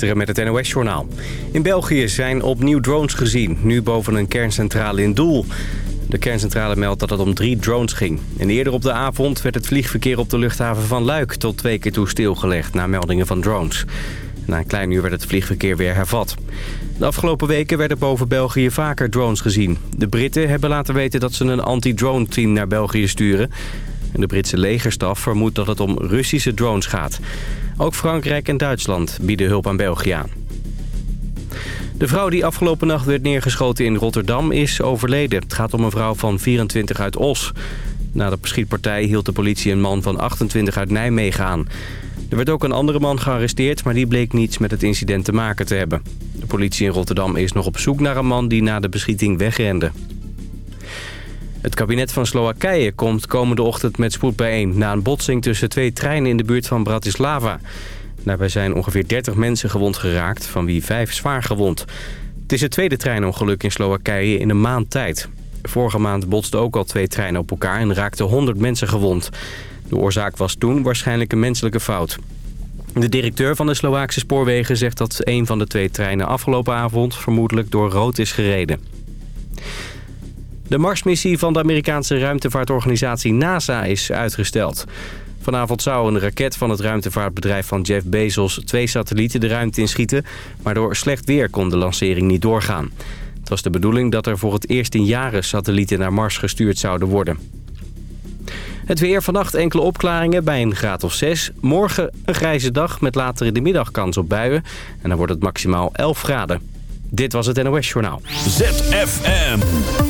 Met het NOS-journaal. In België zijn opnieuw drones gezien, nu boven een kerncentrale in Doel. De kerncentrale meldt dat het om drie drones ging. En eerder op de avond werd het vliegverkeer op de luchthaven van Luik... tot twee keer toe stilgelegd na meldingen van drones. Na een klein uur werd het vliegverkeer weer hervat. De afgelopen weken werden boven België vaker drones gezien. De Britten hebben laten weten dat ze een anti-drone team naar België sturen... En de Britse legerstaf vermoedt dat het om Russische drones gaat. Ook Frankrijk en Duitsland bieden hulp aan België aan. De vrouw die afgelopen nacht werd neergeschoten in Rotterdam is overleden. Het gaat om een vrouw van 24 uit Os. Na de schietpartij hield de politie een man van 28 uit Nijmegen aan. Er werd ook een andere man gearresteerd, maar die bleek niets met het incident te maken te hebben. De politie in Rotterdam is nog op zoek naar een man die na de beschieting wegrende. Het kabinet van Slowakije komt komende ochtend met spoed bijeen... na een botsing tussen twee treinen in de buurt van Bratislava. Daarbij zijn ongeveer 30 mensen gewond geraakt, van wie vijf zwaar gewond. Het is het tweede treinongeluk in Slowakije in een maand tijd. Vorige maand botsten ook al twee treinen op elkaar en raakten 100 mensen gewond. De oorzaak was toen waarschijnlijk een menselijke fout. De directeur van de Slovaakse spoorwegen zegt dat een van de twee treinen afgelopen avond vermoedelijk door rood is gereden. De Marsmissie van de Amerikaanse ruimtevaartorganisatie NASA is uitgesteld. Vanavond zou een raket van het ruimtevaartbedrijf van Jeff Bezos twee satellieten de ruimte inschieten, maar door slecht weer kon de lancering niet doorgaan. Het was de bedoeling dat er voor het eerst in jaren satellieten naar Mars gestuurd zouden worden. Het weer vannacht enkele opklaringen bij een graad of 6. Morgen een grijze dag met later in de middag kans op buien. En dan wordt het maximaal 11 graden. Dit was het NOS Journaal. ZFM.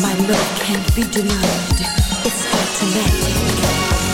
Even when we're not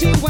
clear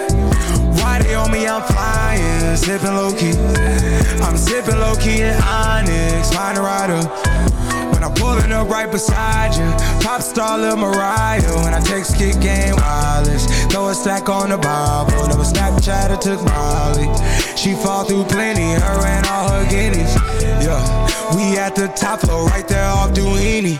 They on me? I'm flying, sipping low key. I'm sipping low key in Onyx, find a rider. When I'm pulling up right beside you, pop star Lil Mariah. When I text kick game wireless, throw a stack on the Bible. Never Snapchat or took Molly. She fall through plenty, her and all her guineas. Yeah, we at the top floor, right there off Doheny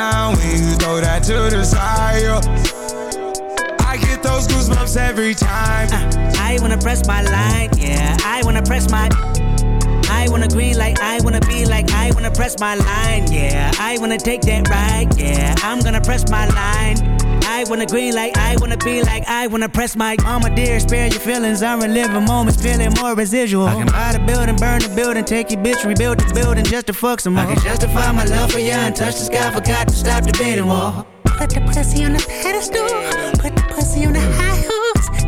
every time. Uh, I wanna press my line, yeah. I wanna press my. I wanna green like I wanna be like I wanna press my line, yeah. I wanna take that ride, yeah. I'm gonna press my line. I wanna green like I wanna be like I wanna press my mama dear, spare your feelings. I'm reliving moments, feeling more residual. I can buy the building, burn the building, take your bitch, rebuild the building just to fuck some more. I can justify my love for you and touch the sky, forgot to stop debating war. Put the pussy on the pedestal. Put the pussy on the high horse.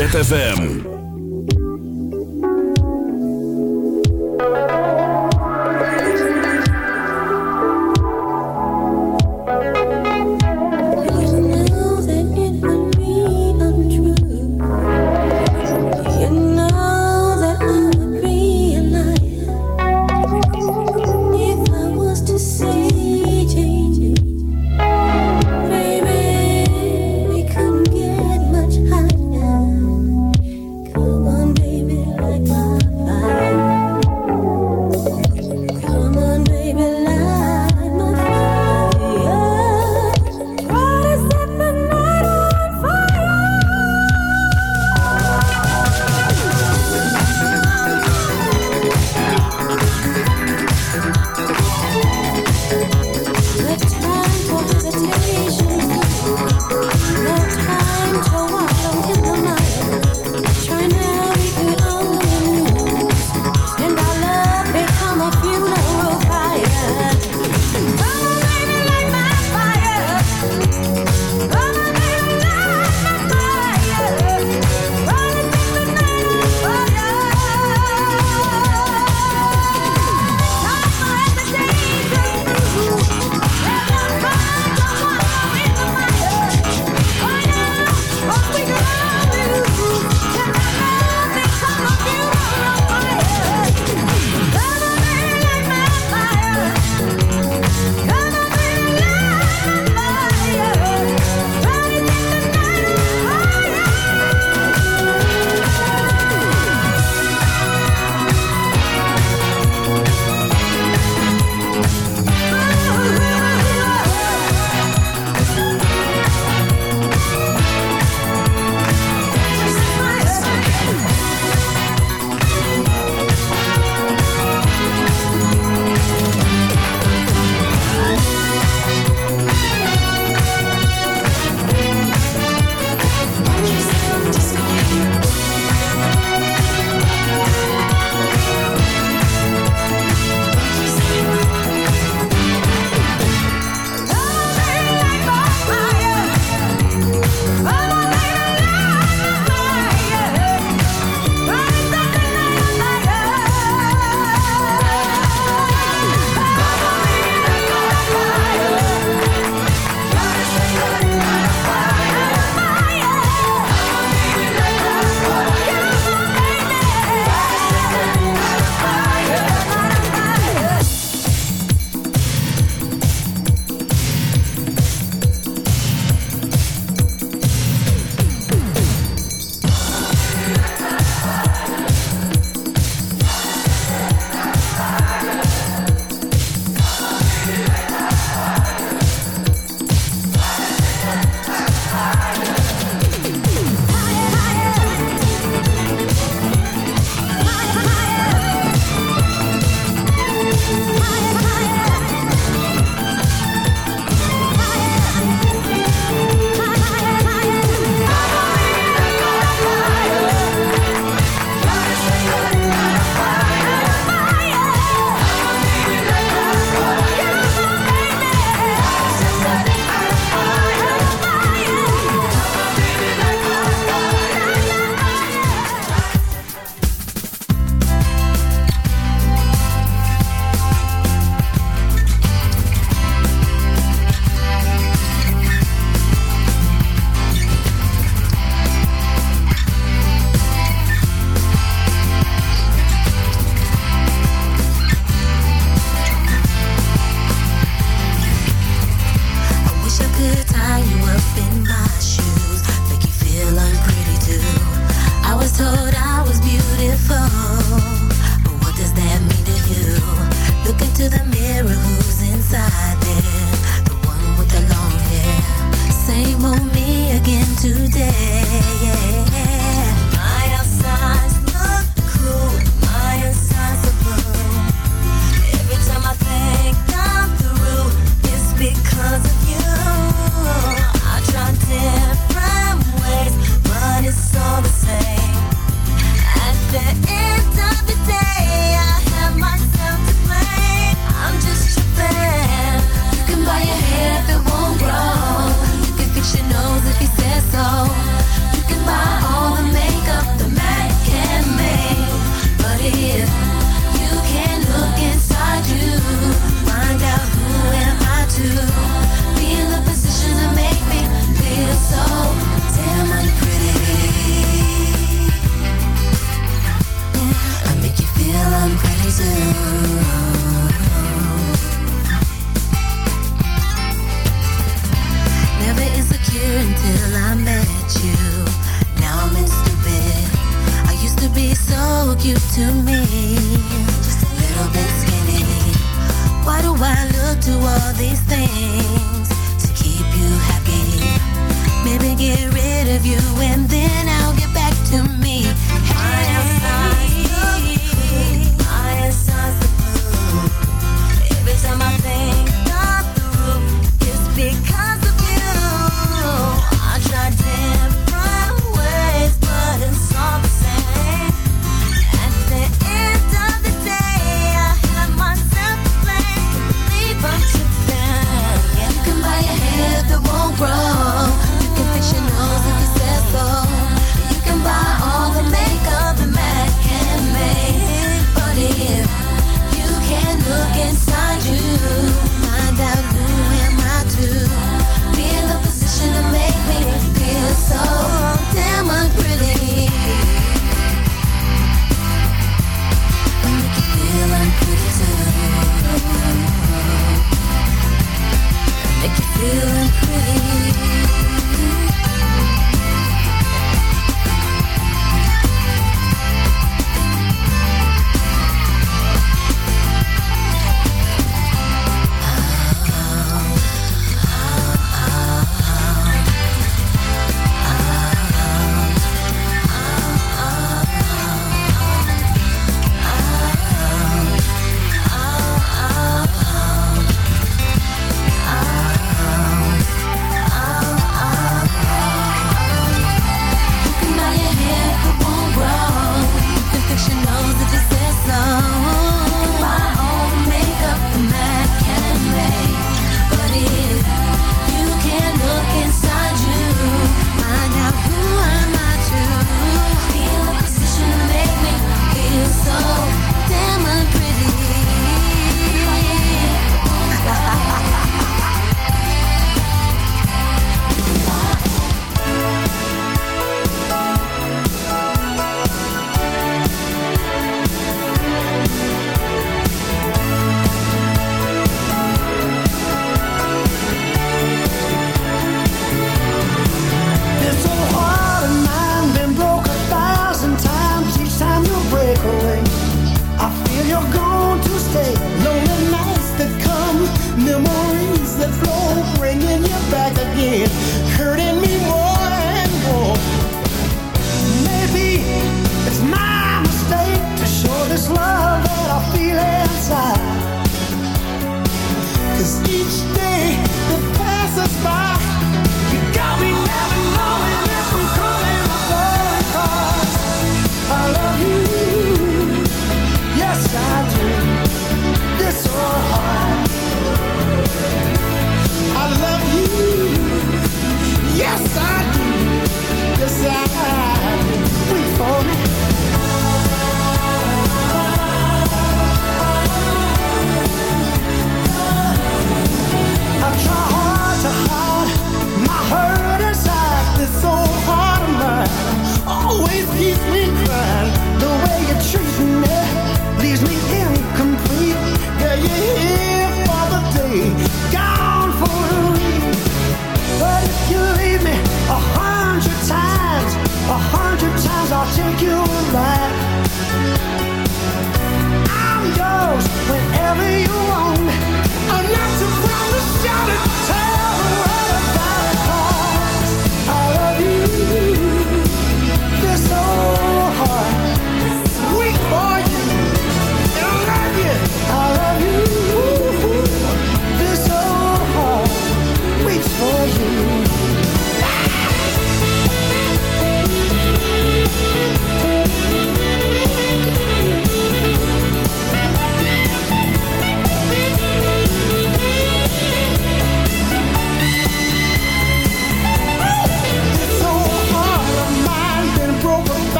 ZFM.